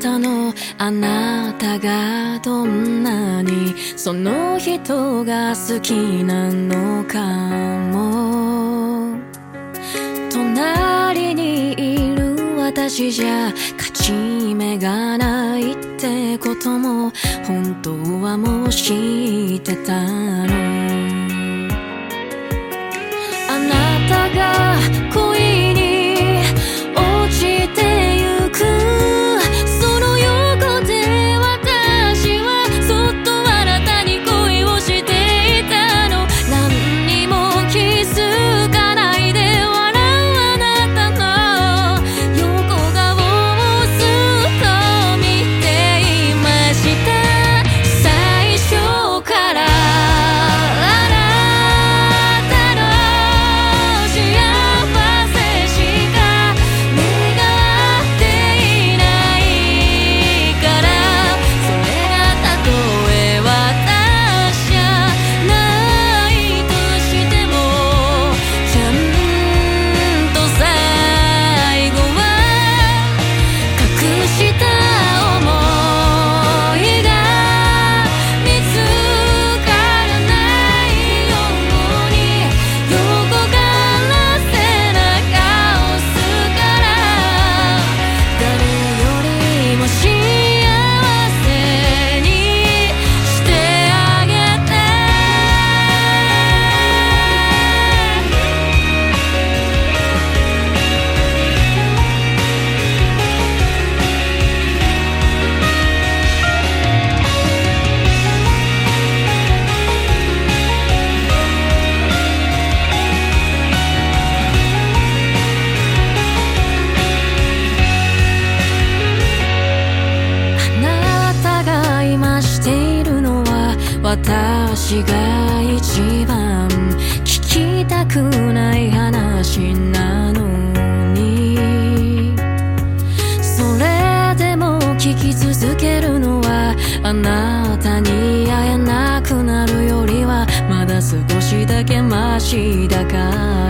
たのあなたがどんなにその人が好きなのかも。隣にいる私じゃ勝ち目がないってことも本当はもう知ってたの。私が一番聞きたくない話なのに。それでも聞き続けるのはあなたに会えなくなるよりはまだ少しだけマシだから。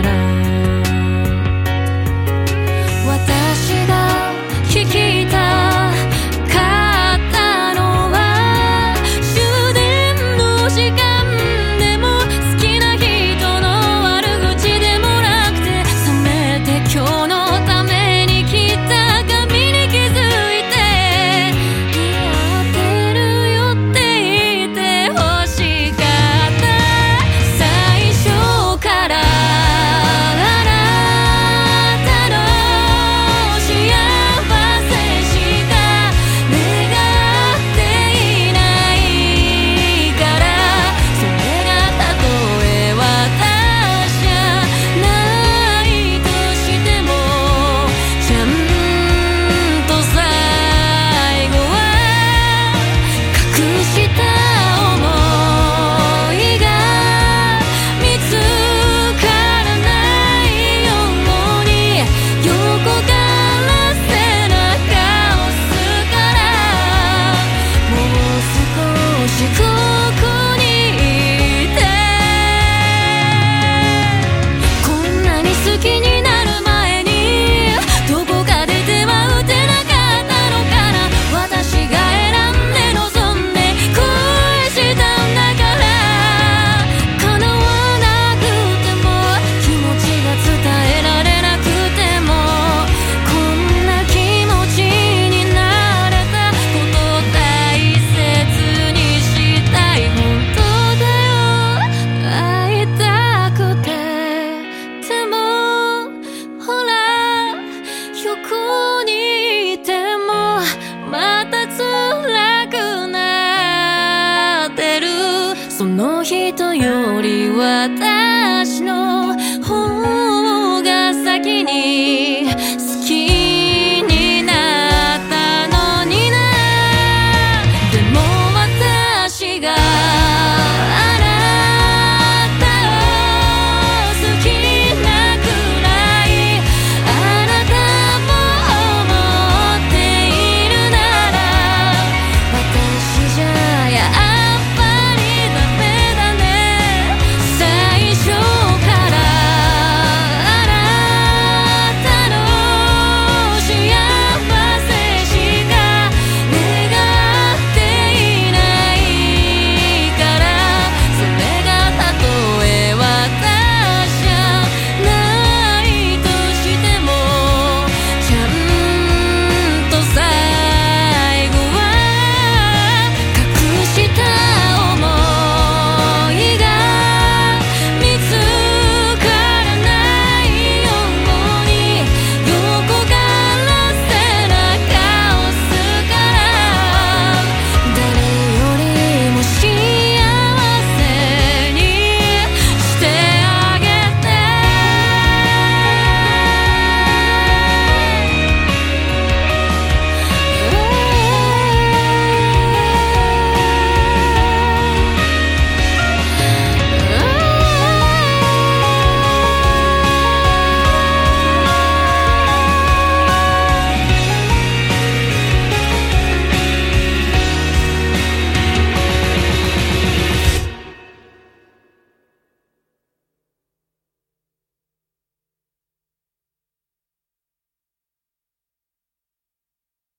より私の方が先に